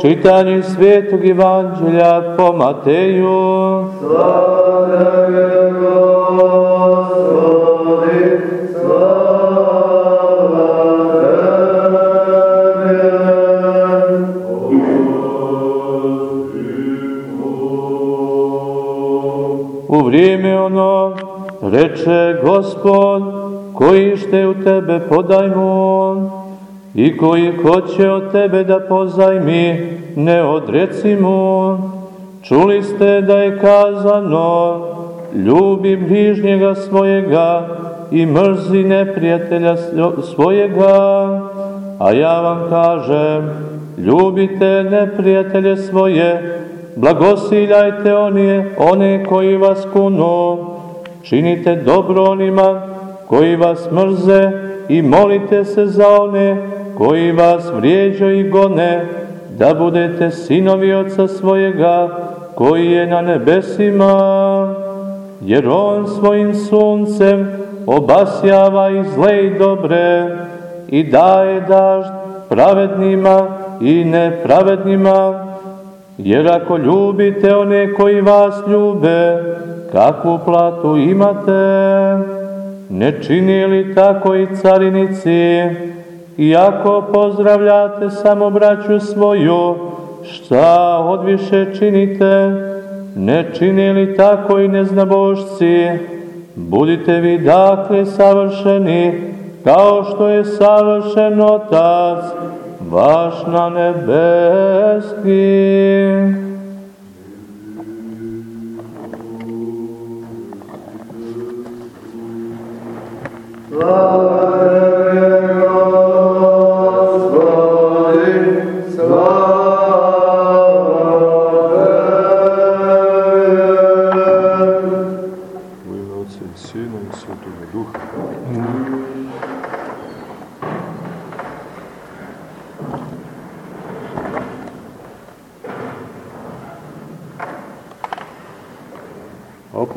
Čitanje svetog evanđelja po Mateju. Slava Gospodi, U vrijeme ono reče Gospod, koji šte u tebe podajmo, i koji hoće od tebe da pozajmi, ne odreci mu. Čuli ste da je kazano, ljubi bližnjega svojega i mrzi neprijatelja svojega, a ja vam kažem, ljubite neprijatelje svoje, blagosiljajte one, one koji vas kunu, činite dobro onima koji vas mrze i molite se za one koji vas vrijeđa i gone, da budete sinovi Otca svojega, koji je na nebesima, jer On svojim suncem obasjava i zle i dobre i daje dažd pravednima i nepravednima, jer ako ljubite one koji vas ljube, kakvu platu imate? Ne čini li tako i carinici? Iako pozdravljate samo braću svoju, šta odviše činite? Ne čini li tako i neznabošci? Budite vi dakle savršeni, kao što je savršen Otac, vaš na nebeski.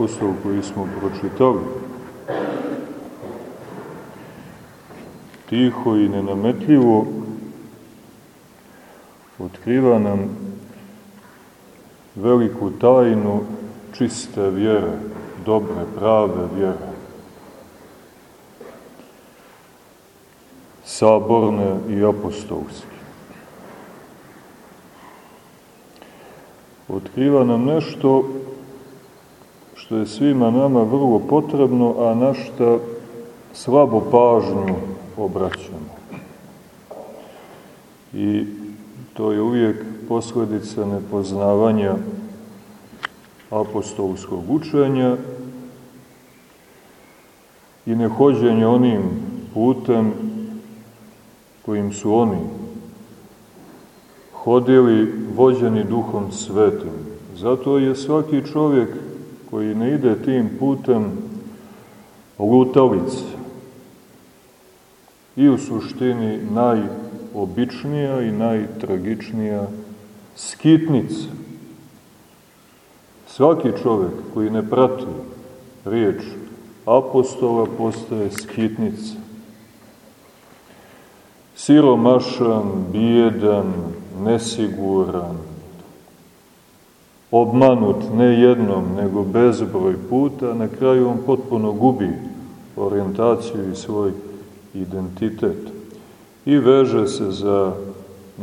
Apostol koji smo pročitali, tiho i nenametljivo otkriva nam veliku tajnu čiste vjere, dobre, prave vjere. Saborne i apostolske. Otkriva nam nešto što je svima nama vrlo potrebno, a na šta slabo pažnju obraćamo. I to je uvijek posledica nepoznavanja apostolskog učenja i nehođenja onim putem kojim su oni hodili vođeni duhom svetim. Zato je svaki čovjek koji ne ide tim putem lutalice i u suštini najobičnija i najtragičnija skitnica. Svaki čovek koji ne prati riječ apostola postaje skitnica. Siromašan, bijedan, nesiguran, obmanut ne jednom, nego bezbroj puta, na kraju on potpuno gubi orijentaciju i svoj identitet i veže se za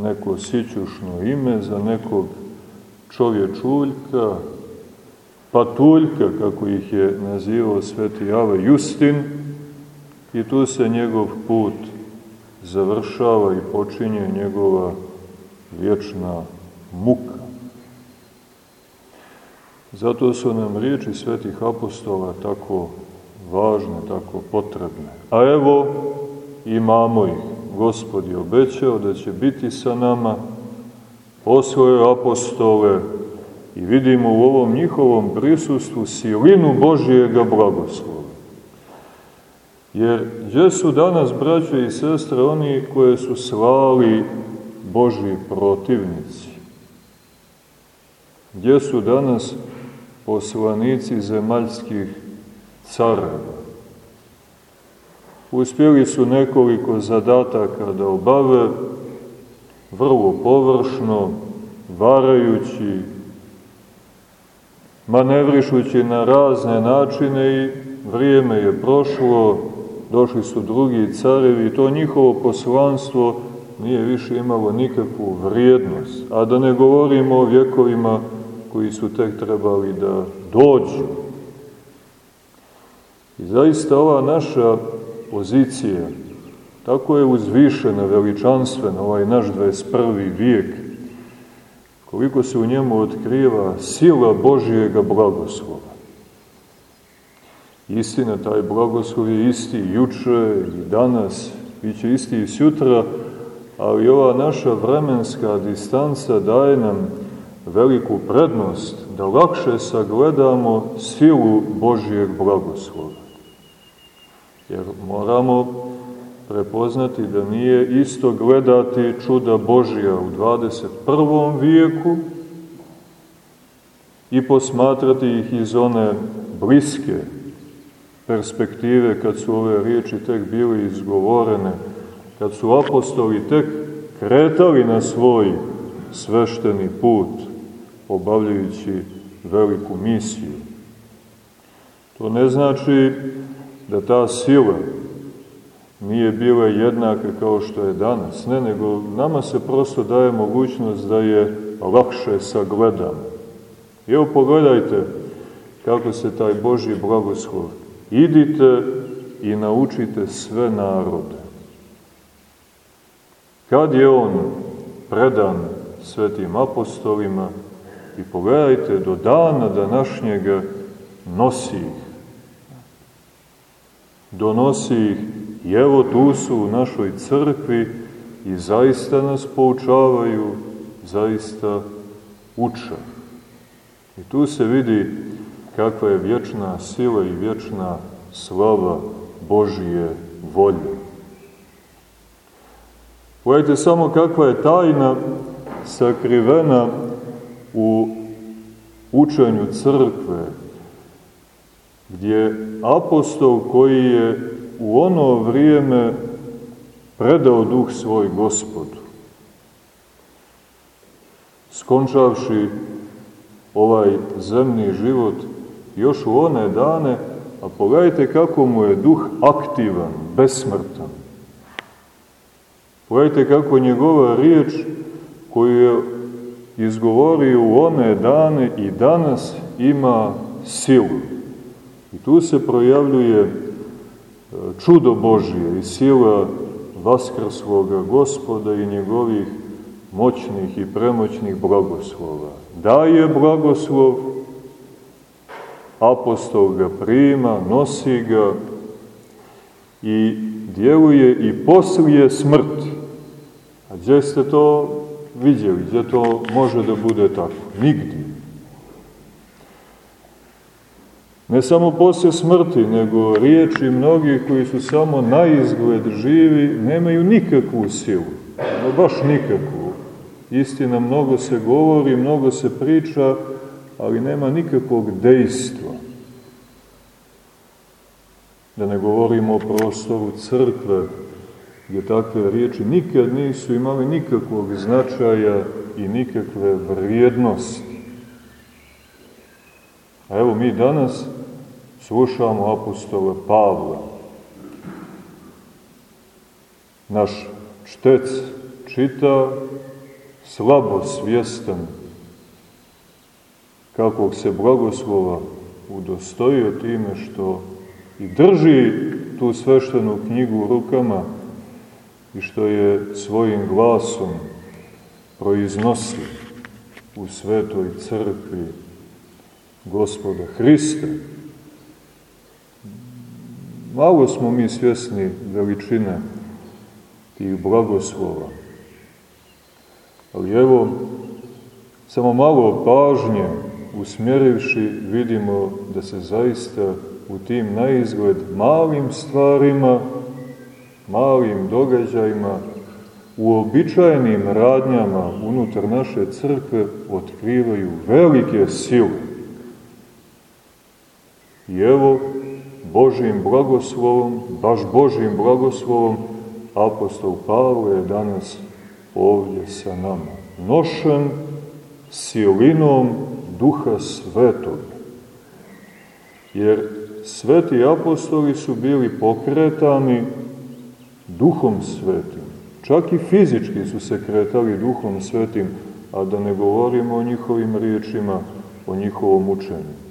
neko sićušno ime, za nekog čovječuljka, patuljka, kako ih je nazivao sveti Ava Justin, i tu se njegov put završava i počinje njegova vječna muka. Zato su nam riječi svetih apostola tako važne, tako potrebne. A evo, imamo ih. Gospod je obećao da će biti sa nama, poslao apostole i vidimo u ovom njihovom prisustvu silinu Božijega blagoslova. Jer gdje su danas, braće i sestre, oni koje su slali Božji protivnici? Gdje su danas poslanici zemaljskih careva. Uspjeli su nekoliko zadataka da obave, vrlo površno, varajući, manevrišući na razne načine i vrijeme je prošlo, došli su drugi carevi i to njihovo poslanstvo nije više imalo nikakvu vrijednost. A da ne govorimo o vjekovima koji su tek trebali da dođu. I zaista ova naša pozicija, tako je uzvišena, veličanstvena, ovaj naš 21. vijek, koliko se u njemu otkriva sila Božijega blagoslova. Istina, taj blagoslov je isti juče i danas, bit će isti i sutra, ali ova naša vremenska distanca daje nam veliku prednost da lakše sagledamo silu Božijeg blagoslova. Jer moramo prepoznati da nije isto gledati čuda Božija u 21. vijeku i posmatrati ih iz one bliske perspektive kad su ove riječi tek bile izgovorene, kad su apostoli tek kretali na svoj svešteni put, obavljajući veliku misiju. To ne znači da ta sila nije bila jednaka kao što je danas. Ne, nego nama se prosto daje mogućnost da je lakše sagledamo. I evo pogledajte kako se taj Božji blagoslov. Idite i naučite sve narode. Kad je on predan svetim apostolima i pogledajte do dana današnjega nosi ih. Donosi ih i evo tu su u našoj crkvi i zaista nas poučavaju, zaista uče. I tu se vidi kakva je vječna sila i vječna slava Božije volje. Pogledajte samo kakva je tajna sakrivena u učenju crkve, gdje apostol koji je u ono vrijeme predao duh svoj gospodu, skončavši ovaj zemni život još u one dane, a pogledajte kako mu je duh aktivan, besmrtan. Pogledajte kako njegova riječ koju je izgovorio u one dane i danas ima silu. I tu se projavljuje e, čudo Božije i sila vaskrsloga gospoda i njegovih moćnih i premoćnih blagoslova. Daje blagoslov, apostol ga prima, nosi ga i djeluje i poslije smrti. A gdje ste to vidjeli? Gdje to može da bude tako? Nigdje. Ne samo posle smrti, nego riječi mnogih koji su samo na izgled živi, nemaju nikakvu silu. No baš nikakvu. Istina, mnogo se govori, mnogo se priča, ali nema nikakvog dejstva. Da ne govorimo o prostoru crkve, gdje takve riječi nikad nisu imali nikakvog značaja i nikakve vrijednosti. A evo mi danas slušamo apostola Pavla. Naš čtec čita slabo svjestan kakvog se blagoslova udostojio time što i drži tu sveštenu knjigu u rukama i što je svojim glasom proiznosi u svetoj crkvi gospoda Hrista. Malo smo mi svjesni veličine tih blagoslova. Ali evo, samo malo pažnje usmjerivši vidimo da se zaista u tim naizgled malim stvarima malim događajima, u običajnim radnjama unutar naše crkve otkrivaju velike sile. I evo, Božim blagoslovom, baš Božim blagoslovom, apostol Pavle je danas ovdje sa nama. Nošen silinom duha svetog. Jer sveti apostoli su bili pokretani duhom svetim. Čak i fizički su se kretali duhom svetim, a da ne govorimo o njihovim riječima, o njihovom učenju.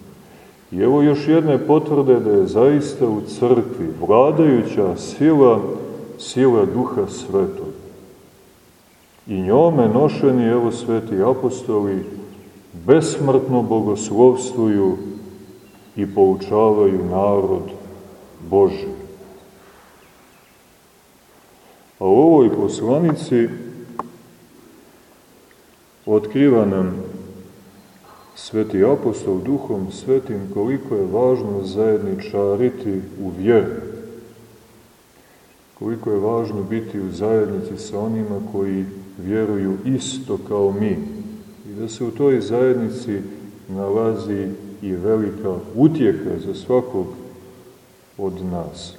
I evo još jedne potvrde da je zaista u crkvi vladajuća sila, sila duha svetog. I njome nošeni, evo sveti apostoli, besmrtno bogoslovstvuju i poučavaju narod Boži. A u ovoj poslanici otkriva nam sveti apostol duhom svetim koliko je važno zajedničariti u vjeru. Koliko je važno biti u zajednici sa onima koji vjeruju isto kao mi. I da se u toj zajednici nalazi i velika utjeha za svakog od nas.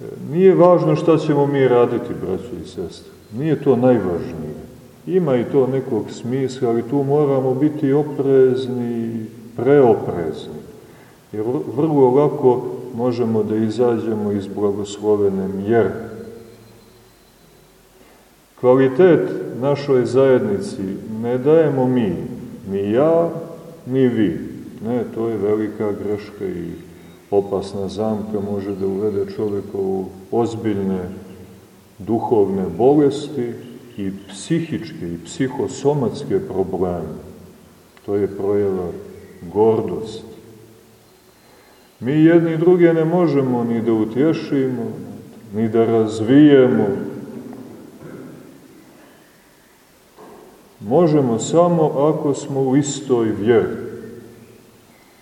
E, nije važno šta ćemo mi raditi, braćo i sestre. Nije to najvažnije. Ima i to nekog smisla, ali tu moramo biti oprezni, preoprezni. Jer vrlo lako možemo da izađemo iz blagoslovene mjere. Kvalitet našoj zajednici ne dajemo mi, ni ja, ni vi Ne, to je velika greška i opasna zamka može da uvede čoveka u ozbiljne duhovne bolesti i psihičke i psihosomatske probleme. To je projeva gordosti. Mi jedni druge ne možemo ni da utješimo, ni da razvijemo. Možemo samo ako smo u istoj vjeri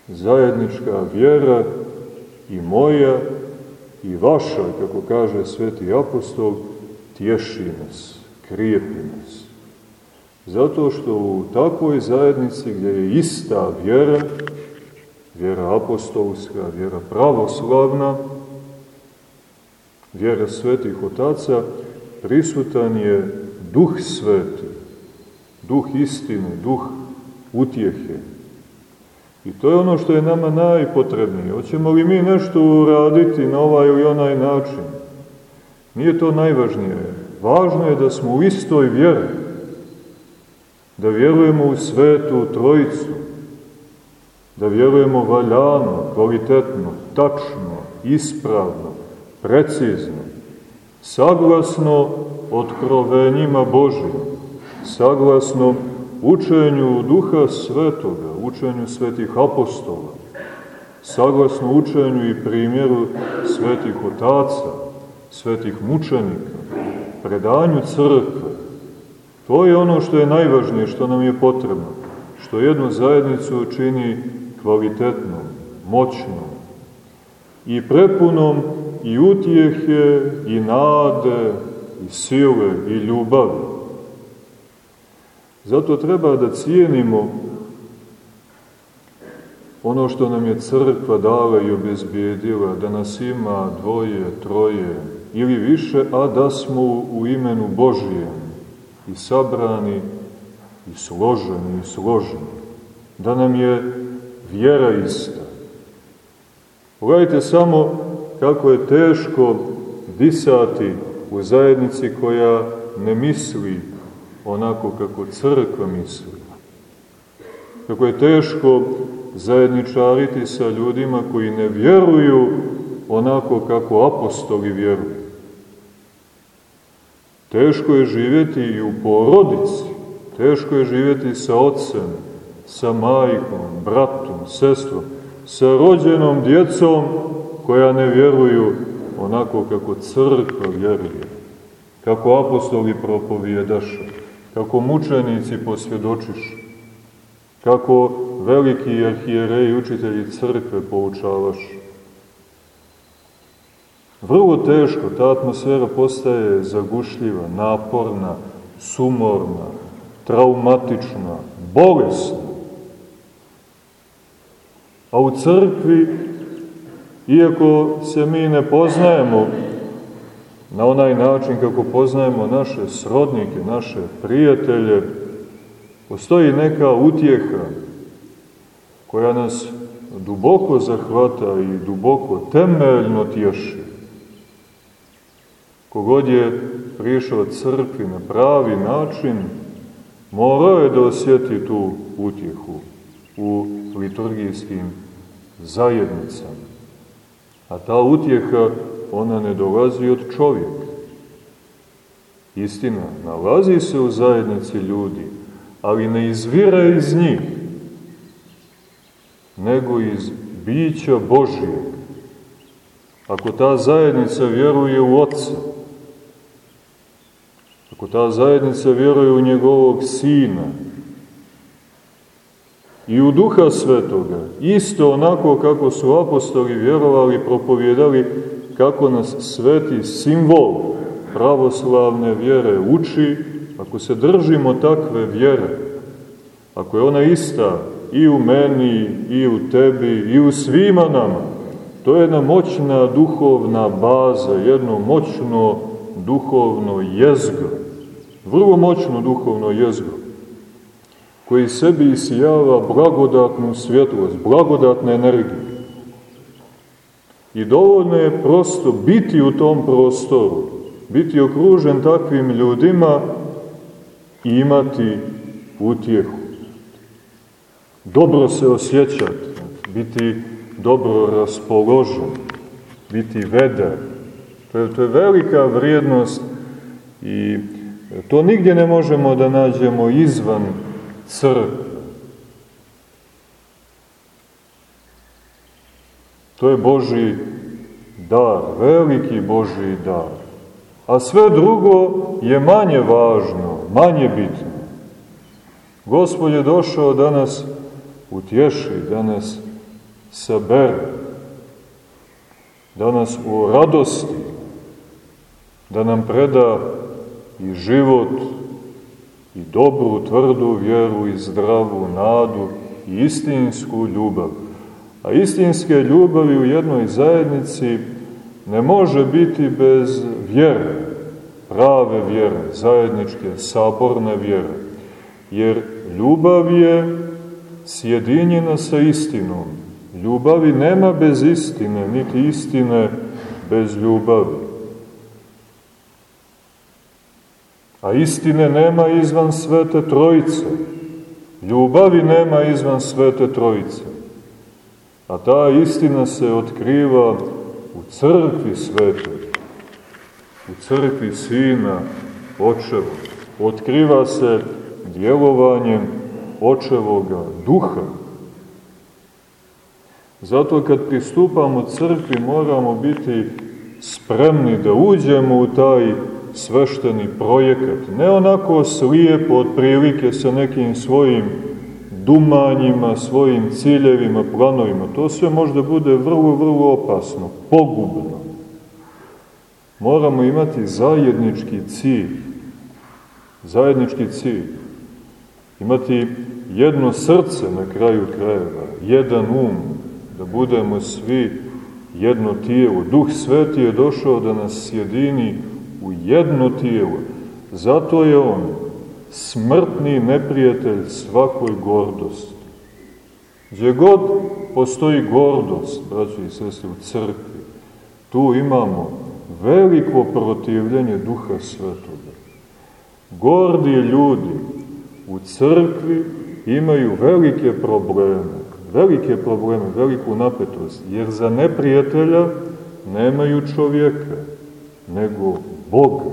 zajednička vjera i moja i vaša, kako kaže sveti apostol, tješi nas, krijepi nas. Zato što u takvoj zajednici gdje je ista vjera, vjera apostolska, vjera pravoslavna, vjera svetih otaca, prisutan je duh sveti, duh istine, duh utjehe, I to je ono što je nama najpotrebnije. Hoćemo li mi nešto uraditi na ovaj ili onaj način? Nije to najvažnije. Važno je da smo u istoj vjeri. Da vjerujemo u svetu trojicu. Da vjerujemo valjano, kvalitetno, tačno, ispravno, precizno. Saglasno otkrovenjima Božim. Saglasno učenju Duha Svetoga, učenju svetih apostola, saglasno učenju i primjeru svetih otaca, svetih mučenika, predanju crkve. To je ono što je najvažnije, što nam je potrebno, što jednu zajednicu čini kvalitetnom, moćnom i prepunom i utjehe, i nade, i sile, i ljubavi. Zato treba da cijenimo ono što nam je crkva dala i obezbijedila, da nas ima dvoje, troje ili više, a da smo u imenu Božijem i sabrani i složeni i složeni. Da nam je vjera ista. Pogledajte samo kako je teško disati u zajednici koja ne misli onako kako crkva misli. Kako je teško zajedničariti sa ljudima koji ne vjeruju onako kako apostoli vjeruju. Teško je živjeti i u porodici, teško je živjeti sa ocem, sa majkom, bratom, sestrom, sa rođenom djecom koja ne vjeruju onako kako crkva vjeruje, kako apostoli propovijedaše, kako mučenici posvjedočiš, kako veliki arhijereji i učitelji crkve poučavaš. Vrlo teško, ta atmosfera postaje zagušljiva, naporna, sumorna, traumatična, bolesna. A u crkvi Iako se mi ne poznajemo na onaj način kako poznajemo naše srodnike, naše prijatelje, postoji neka utjeha koja nas duboko zahvata i duboko temeljno tješi. Kogod je prišao crkvi na pravi način, morao je da osjeti tu utjehu u liturgijskim zajednicama. A ta utjeha, ona ne dolazi od čovjeka. Istina, nalazi se u zajednici ljudi, ali ne izvira iz njih, nego iz bića Božijeg. Ako ta zajednica vjeruje u Otca, ako ta zajednica vjeruje u njegovog Sina i u Duha Svetoga, isto onako kako su apostoli vjerovali, propovjedali, kako nas sveti simbol pravoslavne vjere uči, ako se držimo takve vjere, ako je ona ista i u meni, i u tebi, i u svima nama, to je jedna moćna duhovna baza, jedno moćno duhovno jezgo, vrlo moćno duhovno jezgo, koji sebi isijava blagodatnu svjetlost, blagodatne energije. I dovoljno je prosto biti u tom prostoru, biti okružen takvim ljudima i imati utjehu. Dobro se osjećati, biti dobro raspoložen, biti vedar. To je, to je velika vrijednost i to nigdje ne možemo da nađemo izvan crkve. To je Boži dar, veliki Boži dar. A sve drugo je manje važno, manje bitno. Gospod je došao da nas utješi, da nas sabere, da nas u radosti, da nam preda i život, i dobru, tvrdu vjeru, i zdravu nadu, i istinsku ljubav. A istinske ljubavi u jednoj zajednici ne može biti bez vjere, prave vjere, zajedničke, saborne vjere. Jer ljubav je sjedinjena sa istinom. Ljubavi nema bez istine, niti istine bez ljubavi. A istine nema izvan Svete Trojice. Ljubavi nema izvan Svete Trojice. A ta istina se otkriva u crkvi svetoj, u crkvi Sina Očeva. Otkriva se djelovanjem Očevoga duha. Zato kad pristupamo crkvi moramo biti spremni da uđemo u taj svešteni projekat. Ne onako slijepo, otprilike sa nekim svojim dumanjima, svojim ciljevima, planovima. To sve možda bude vrlo, vrlo opasno, pogubno. Moramo imati zajednički cilj. Zajednički cilj. Imati jedno srce na kraju krajeva, jedan um, da budemo svi jedno tijelo. Duh Sveti je došao da nas sjedini u jedno tijelo. Zato je on smrtni neprijatelj svakoj gordosti. Gdje god postoji gordost, braći i sestri, u crkvi, tu imamo veliko protivljenje Duha Svetoga. Gordi ljudi u crkvi imaju velike probleme, velike probleme, veliku napetost, jer za neprijatelja nemaju čovjeka, nego Boga.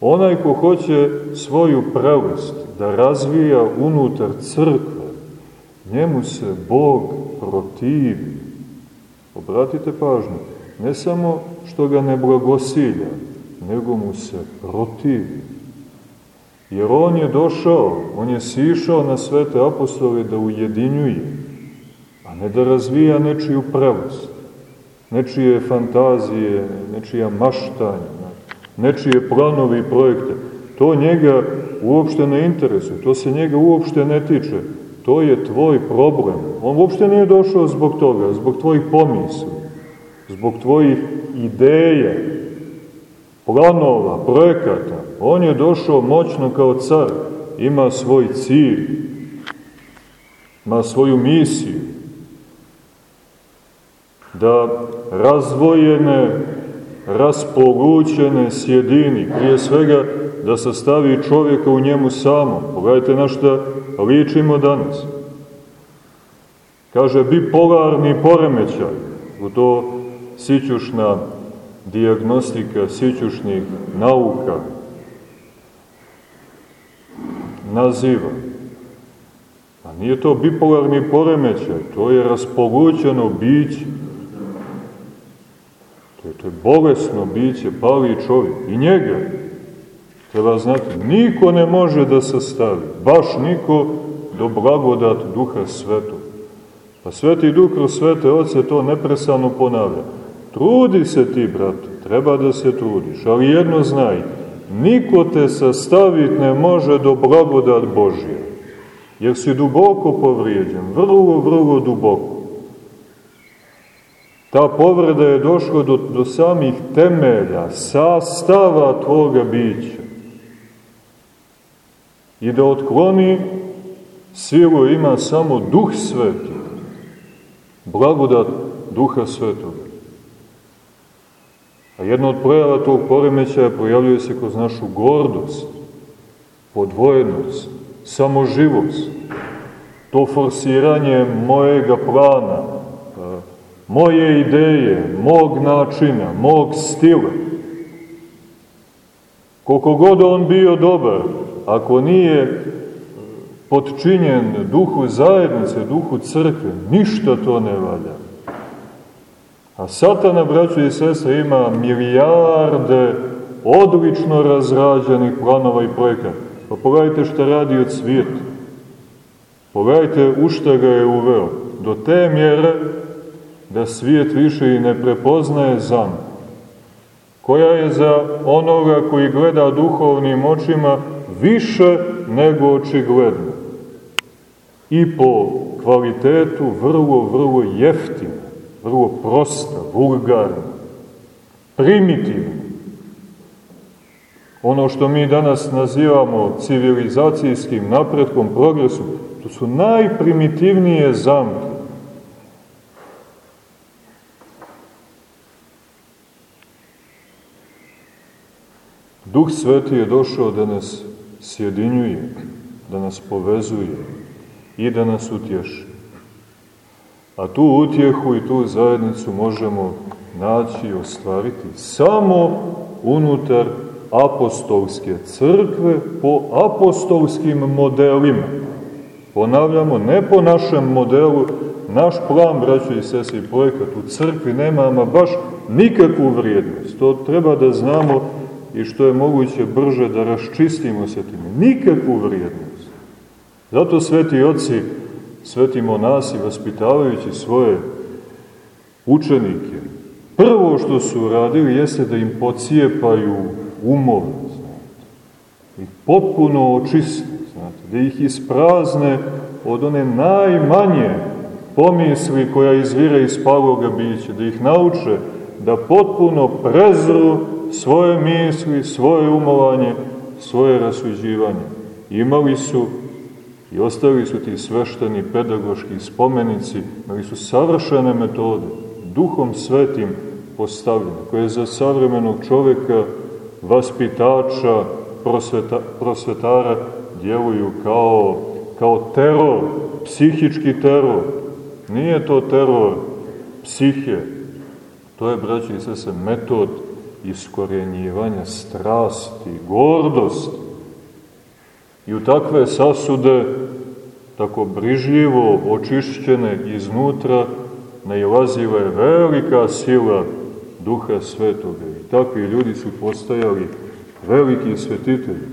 Onaj ko hoće svoju pravost da razvija unutar crkve, njemu se Bog protivi. Obratite pažnju, ne samo što ga ne blagosilja, nego mu se protivi. Jer on je došao, on je sišao na svete apostole da ujedinjuje, a ne da razvija nečiju pravost, nečije fantazije, nečija maštanja, nečije planovi i projekte. To njega uopšte ne interesuje, to se njega uopšte ne tiče. to je tvoj problem. On uopšte nije došao zbog toga, zbog tvojih pomisli, zbog tvojih ideja, planova, projekata. On je došao moćno kao car, ima svoj cilj, ima svoju misiju, da razvojene, raspolućene sjedini, prije svega da sastavi čovjeka u njemu samo. Pogledajte na šta ličimo danas. Kaže, bipolarni poremećaj, u to sićušna diagnostika sićušnih nauka naziva. A nije to bipolarni poremećaj, to je raspolućeno biće. To je, to je bolesno biće, pali čovjek. I njega, treba znati, niko ne može da sastavi, baš niko do blagodat Duha Svetog. Pa Sveti Duh kroz Svete Oce to nepresano ponavlja. Trudi se ti, brate, treba da se trudiš, ali jedno znaj, niko te sastaviti ne može do blagodat Božja, jer si duboko povrijeđen, vrlo, vrlo duboko. Ta povreda je došla do, do samih temelja, sastava tvoga bića. I da otkloni silu ima samo Duh Sveti, blagodat Duha Svetoga. A jedna od projava tog poremećaja projavljuje se kroz našu gordost, podvojenost, samoživost, to forsiranje mojega plana, moje ideje, mog načina, mog stila. Koliko god on bio dobar, ako nije podčinjen duhu zajednice, duhu crkve, ništa to ne valja. A satana, braćo i sestre, ima milijarde odlično razrađenih planova i projekata. Pa pogledajte šta radi od svijeta. Pogledajte u šta ga je uveo. Do te mjere da svijet više i ne prepoznaje zamku. Koja je za onoga koji gleda duhovnim očima više nego očigledno. I po kvalitetu vrlo, vrlo jeftina vrlo prosta, vulgarna, primitivna. Ono što mi danas nazivamo civilizacijskim napretkom, progresom, to su najprimitivnije zamke. Duh Sveti je došao da nas sjedinjuje, da nas povezuje i da nas utješi. A tu utjehu i tu zajednicu možemo naći i ostvariti samo unutar apostolske crkve po apostolskim modelima. Ponavljamo, ne po našem modelu, naš plan, braćo i sese i projekat u crkvi nema ama baš nikakvu vrijednost. To treba da znamo i što je moguće brže da raščistimo se time. Nikakvu vrijednost. Zato sveti oci sveti monasi vaspitavajući svoje učenike, prvo što su radili jeste da im pocijepaju umove, znate, i potpuno očiste, znate, da ih isprazne od one najmanje pomisli koja izvira iz paloga bića, da ih nauče da potpuno prezru svoje misli, svoje umovanje, svoje rasuđivanje. Imali su I ostali su ti svešteni pedagoški spomenici, imali su savršene metode, duhom svetim postavljene, koje za savremenog čoveka, vaspitača, prosveta, prosvetara djeluju kao, kao teror, psihički teror. Nije to teror psihe, to je, braći i sese, metod iskorjenjivanja strasti, gordosti, I u takve sasude, tako brižljivo očišćene iznutra, najlaziva je velika sila Duha Svetoga. I takvi ljudi su postajali veliki svetitelji.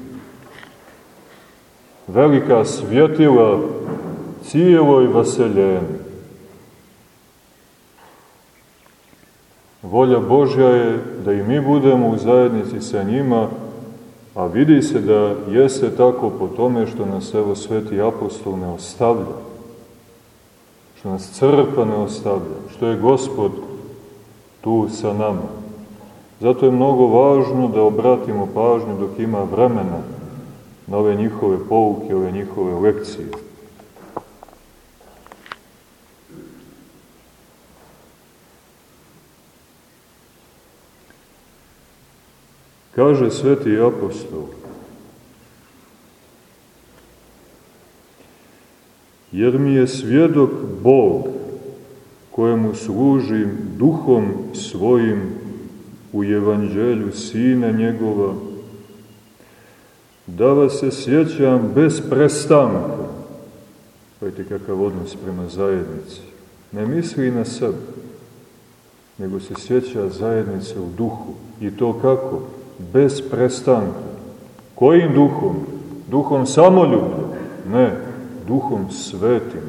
Velika svjetila cijeloj vaseljeni. Volja Božja je da i mi budemo u zajednici sa njima A vidi se da jeste tako po tome što nas evo sveti apostol ne ostavlja. Što nas crkva ne ostavlja. Što je gospod tu sa nama. Zato je mnogo važno da obratimo pažnju dok ima vremena na ove njihove pouke, ove njihove lekcije. Kaže sveti apostol, jer mi je svjedok Bog, kojemu služim duhom svojim u evanđelju Sina njegova, da vas se sjećam bez prestanka. Pojte kakav odnos prema zajednici. Ne misli na sebe, nego se sjeća zajednice u duhu. I to kako? Bez prestanka. Kojim duhom? Duhom samoljublja? Ne, duhom svetim.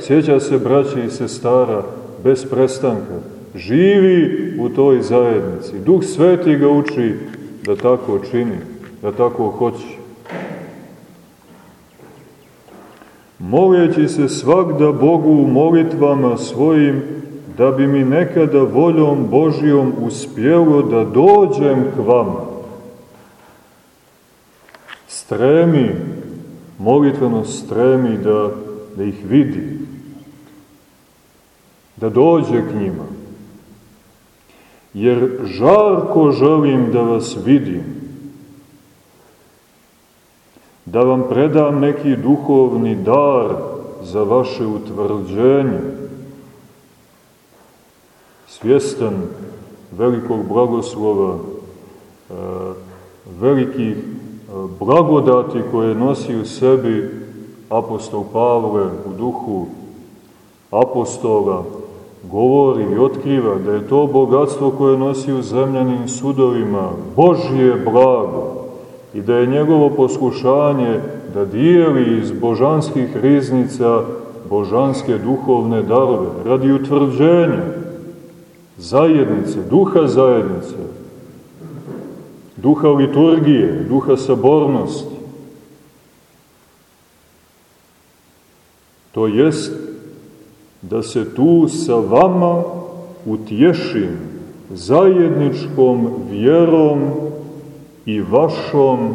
Sjeća se braća i sestara bez prestanka. Živi u toj zajednici. Duh sveti ga uči da tako čini, da tako hoće. Moleći se svakda Bogu u molitvama svojim, da bi mi nekada voljom Božijom uspjelo da dođem k vama. Stremi, molitveno stremi da, da ih vidi, da dođe k njima. Jer žarko želim da vas vidim, da vam predam neki duhovni dar za vaše utvrđenje, svjestan velikog blagoslova, e, velikih e, blagodati koje nosi u sebi apostol Pavle u duhu apostola, govori i otkriva da je to bogatstvo koje nosi u zemljanim sudovima Božje blago i da je njegovo poslušanje da dijeli iz božanskih riznica božanske duhovne darove radi utvrđenja zajednice, duha zajednice, duha liturgije, duha sabornosti. To jest da se tu sa vama utješim zajedničkom vjerom i vašom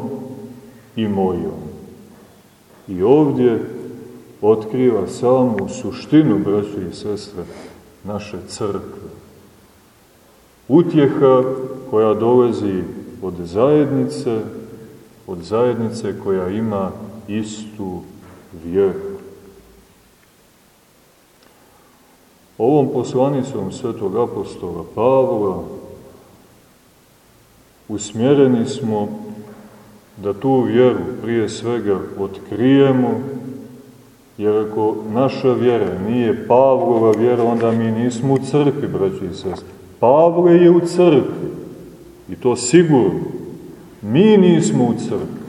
i mojom. I ovdje otkriva samu suštinu, braćo i sestre, naše crkve utjeha koja dolazi od zajednice, od zajednice koja ima istu vjeru. Ovom poslanicom svetog apostola Pavla usmjereni smo da tu vjeru prije svega otkrijemo, jer ako naša vjera nije Pavlova vjera, onda mi nismo u crkvi, braći i sestri. Pavle je u crkvi. I to sigurno. Mi nismo u crkvi.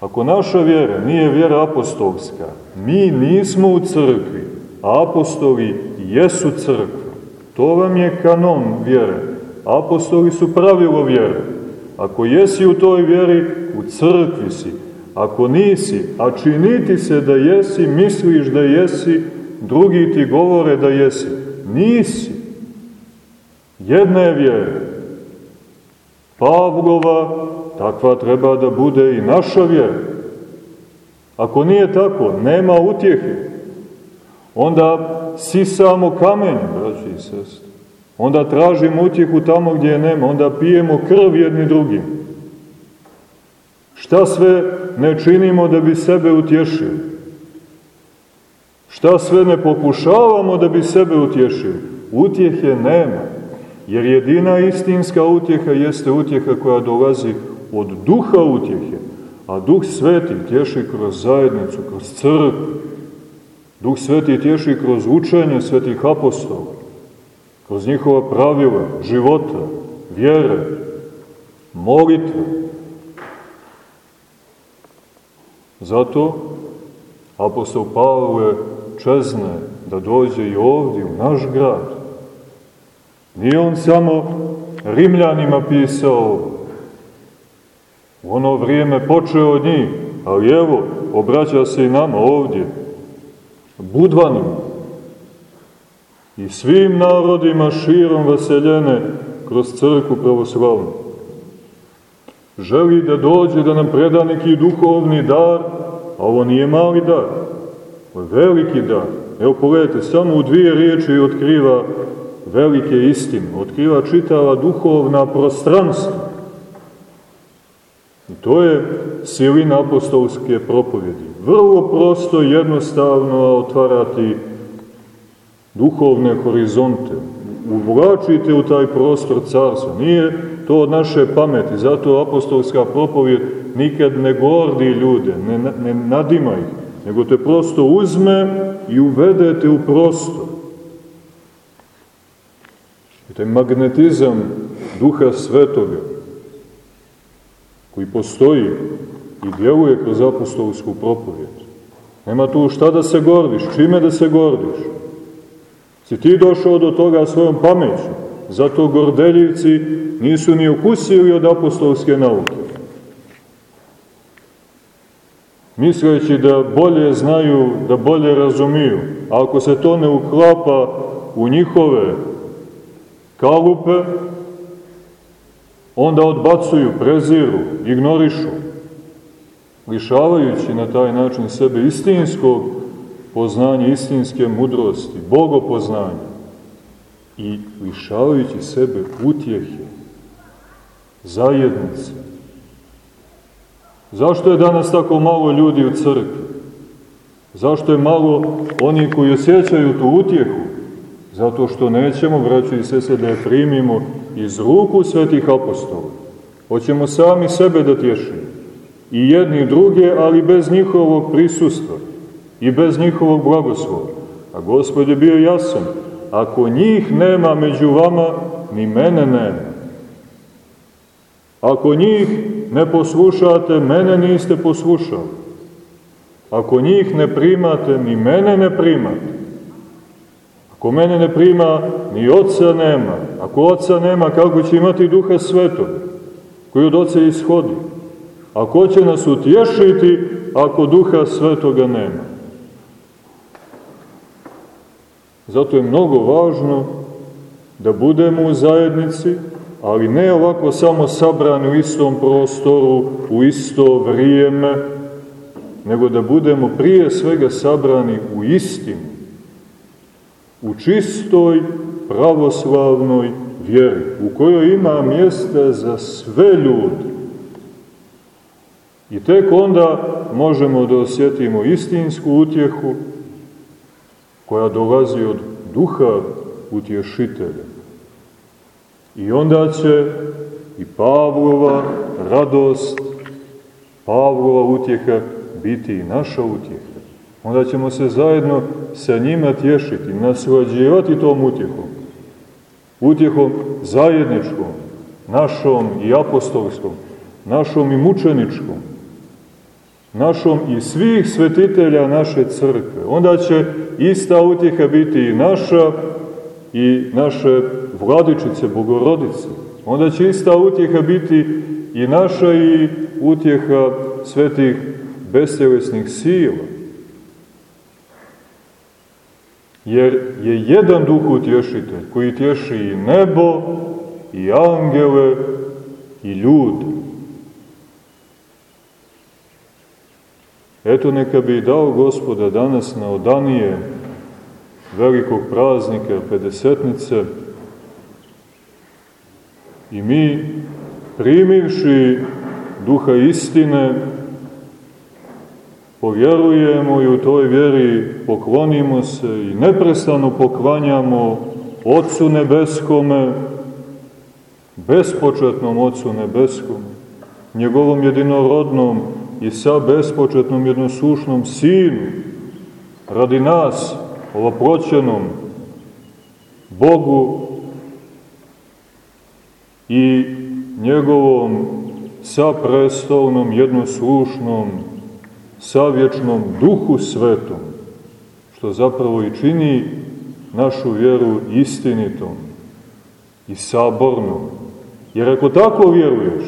Ako naša vjera nije vjera apostolska, mi nismo u crkvi, a apostoli jesu crkva. To vam je kanon vjere. Apostoli su pravilo vjere. Ako jesi u toj vjeri, u crkvi si. Ako nisi, a činiti se da jesi, misliš da jesi, drugi ti govore da jesi. Nisi. Jedna je vjera. Pavlova, takva treba da bude i naša vjera. Ako nije tako, nema utjehe. Onda sisamo kamen, braći i sest. Onda tražimo utjehu tamo gdje je nema. Onda pijemo krv jedni drugim. Šta sve ne činimo da bi sebe utješili? Šta sve ne pokušavamo da bi sebe utješili? Utjehe nema. Jer jedina istinska utjeha jeste utjeha koja dolazi od duha utjehe, a duh sveti tješi kroz zajednicu, kroz crkvu. Duh sveti tješi kroz učenje svetih apostola, kroz njihova pravila, života, vjere, molitve. Zato apostol Pavle čezne da dođe i ovdje u naš grad, Nije on samo Rimljanima pisao ono vrijeme počeo od njih, ali evo, obraća se i nama ovdje, budvanim i svim narodima širom vaseljene kroz crku pravoslavnu. Želi da dođe da nam preda neki duhovni dar, a ovo nije mali dar, veliki dar. Evo pogledajte, samo u dvije riječi otkriva velike istine, otkriva čitava duhovna prostranstva. I to je silina apostolske propovjedi. Vrlo prosto jednostavno otvarati duhovne horizonte. Uvlačite u taj prostor carstva. Nije to od naše pameti, zato apostolska propovjed nikad ne gordi ljude, ne, ne nadima ih, nego te prosto uzme i uvedete u prostor. Taj magnetizam duha svetoga, koji postoji i djeluje kroz apostolsku propovjed. Nema tu šta da se gordiš, čime da se gordiš. Si ti došao do toga svojom pameću, zato gordeljivci nisu ni ukusili od apostolske nauke. Misleći da bolje znaju, da bolje razumiju, a ako se to ne uklapa u njihove kalupe, onda odbacuju, preziru, ignorišu, lišavajući na taj način sebe istinskog poznanja, istinske mudrosti, bogopoznanja i lišavajući sebe utjehe, zajednice. Zašto je danas tako malo ljudi u crkvi? Zašto je malo oni koji osjećaju tu utjehu? Zato što nećemo, braći i sese, da je primimo iz ruku svetih apostola. Hoćemo sami sebe da tješimo. I jedni i druge, ali bez njihovog prisustva i bez njihovog blagoslova. A Gospod je bio jasan, ako njih nema među vama, ni mene nema. Ako njih ne poslušate, mene niste poslušali. Ako njih ne primate, ni mene ne primate. Ako mene ne prima, ni oca nema. Ako oca nema, kako će imati duha svetog, koji od oca ishodi? Ako će nas utješiti, ako duha svetoga nema? Zato je mnogo važno da budemo u zajednici, ali ne ovako samo sabrani u istom prostoru, u isto vrijeme, nego da budemo prije svega sabrani u istinu, u čistoj pravoslavnoj vjeri, u kojoj ima mjesta za sve ljudi. I tek onda možemo da osjetimo istinsku utjehu koja dolazi od duha utješitelja. I onda će i Pavlova radost, Pavlova utjeha biti i naša utjeha. Onda ćemo se zajedno sa njima tješiti, naslađivati tom utjehom. Utjehom zajedničkom, našom i apostolskom, našom i mučeničkom, našom i svih svetitelja naše crkve. Onda će ista utjeha biti i naša i naše vladičice, bogorodice. Onda će ista utjeha biti i naša i utjeha svetih bestjelesnih sila. Jer je jedan duh utješitelj koji tješi i nebo, i angele, i ljude. Eto neka bi dao gospoda danas na odanije velikog praznika, pedesetnice, i mi primivši duha istine, povjerujemo i u toj vjeri poklonimo se i neprestano poklanjamo Otcu Nebeskome, bespočetnom Otcu Nebeskom, njegovom jedinorodnom i sa bespočetnom jednosušnom Sinu, radi nas, ovoproćenom, Bogu i njegovom sa prestolnom jednoslušnom savječnom duhu svetom, što zapravo i čini našu vjeru istinitom i sabornom. Jer ako tako vjeruješ,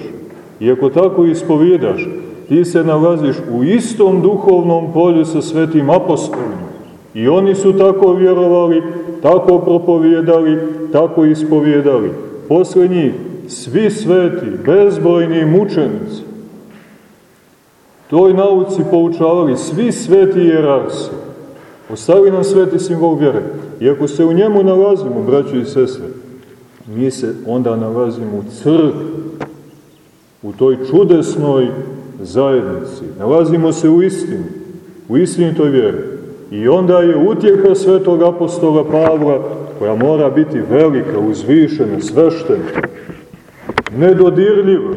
I ako tako ispovjedaš, ti se nalaziš u istom duhovnom polju sa svetim apostolima. I oni su tako vjerovali, tako propovjedali, tako ispovjedali. Posle njih svi sveti, bezbrojni mučenici, toj nauci poučavali svi sveti jerarsi. Ostavi nam sveti simbol vjere. I ako se u njemu nalazimo, braćo i sestre, mi se onda nalazimo u crkvi, u toj čudesnoj zajednici. Nalazimo se u istini, u istinitoj vjeri. I onda je utjeha svetog apostola Pavla, koja mora biti velika, uzvišena, sveštena, nedodirljiva,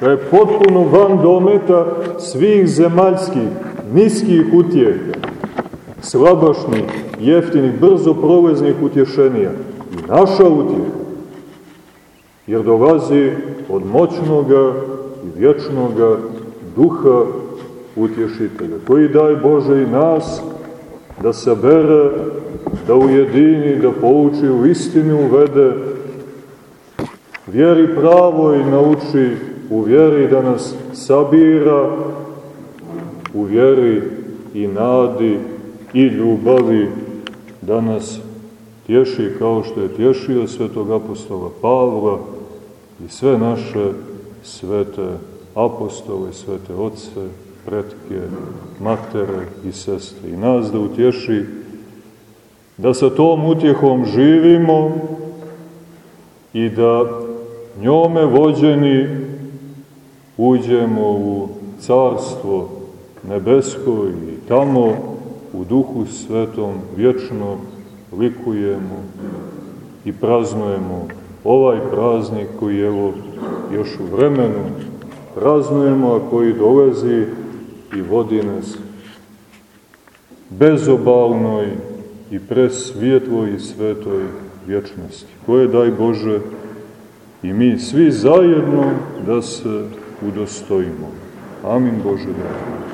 koja je potpuno van dometa svih zemaljskih, niskih utjeha, slabašnih, jeftinih, brzo proleznih utješenija. I naša utjeha, jer dolazi od moćnoga i vječnoga duha utješitelja, koji daj Bože i nas da sabere, da ujedini, da pouči, u istinu uvede, vjeri pravoj nauči, u vjeri da nas sabira, u vjeri i nadi i ljubavi da nas tješi kao što je tješio svetog apostola Pavla i sve naše svete apostole, svete oce, pretke, matere i sestre. I nas da utješi da sa tom utjehom živimo i da njome vođeni uđemo u carstvo nebesko i tamo u duhu svetom vječno likujemo i praznujemo ovaj praznik koji evo još u vremenu praznujemo, a koji dolazi i vodi nas bezobalnoj i presvjetloj i svetoj vječnosti, koje, daj Bože, i mi svi zajedno da se udostojimo. Amin Bože. Amin.